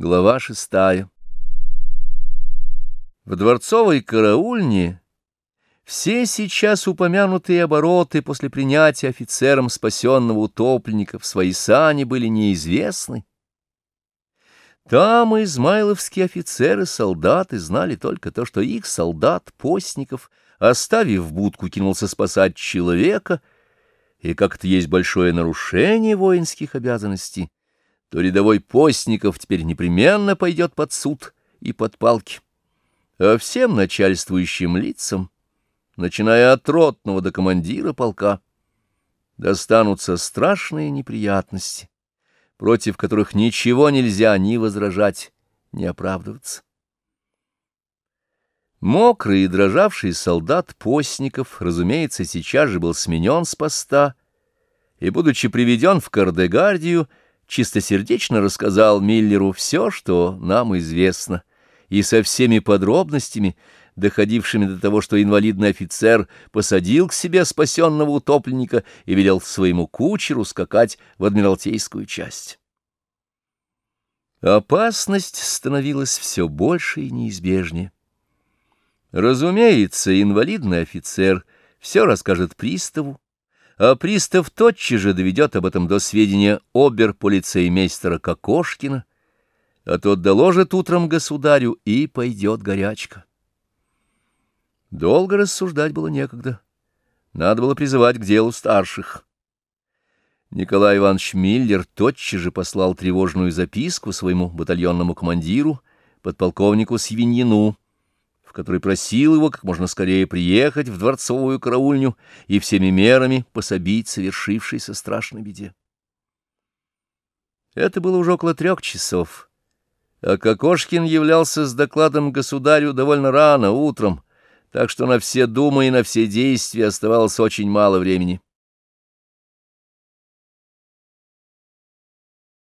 Глава шестая В дворцовой караульне все сейчас упомянутые обороты после принятия офицером спасенного утопленника в свои сани были неизвестны. Там измайловские офицеры-солдаты знали только то, что их солдат, постников, оставив будку, кинулся спасать человека, и как это есть большое нарушение воинских обязанностей, то рядовой постников теперь непременно пойдет под суд и под палки. А всем начальствующим лицам, начиная от ротного до командира полка, достанутся страшные неприятности, против которых ничего нельзя ни возражать, ни оправдываться. Мокрый и дрожавший солдат Постников, разумеется, сейчас же был сменен с поста и, будучи приведен в Кардегардию, чистосердечно рассказал Миллеру все, что нам известно, и со всеми подробностями, доходившими до того, что инвалидный офицер посадил к себе спасенного утопленника и велел своему кучеру скакать в Адмиралтейскую часть. Опасность становилась все больше и неизбежнее. Разумеется, инвалидный офицер все расскажет приставу, а пристав тотчас же доведет об этом до сведения обер-полицеймейстера Кокошкина, а тот доложит утром государю, и пойдет горячка. Долго рассуждать было некогда. Надо было призывать к делу старших. Николай Иванович Миллер тотчас же послал тревожную записку своему батальонному командиру, подполковнику Свиньину, в которой просил его как можно скорее приехать в дворцовую караульню и всеми мерами пособить совершившейся страшной беде. Это было уже около трех часов, а Кокошкин являлся с докладом государю довольно рано, утром, так что на все думы и на все действия оставалось очень мало времени.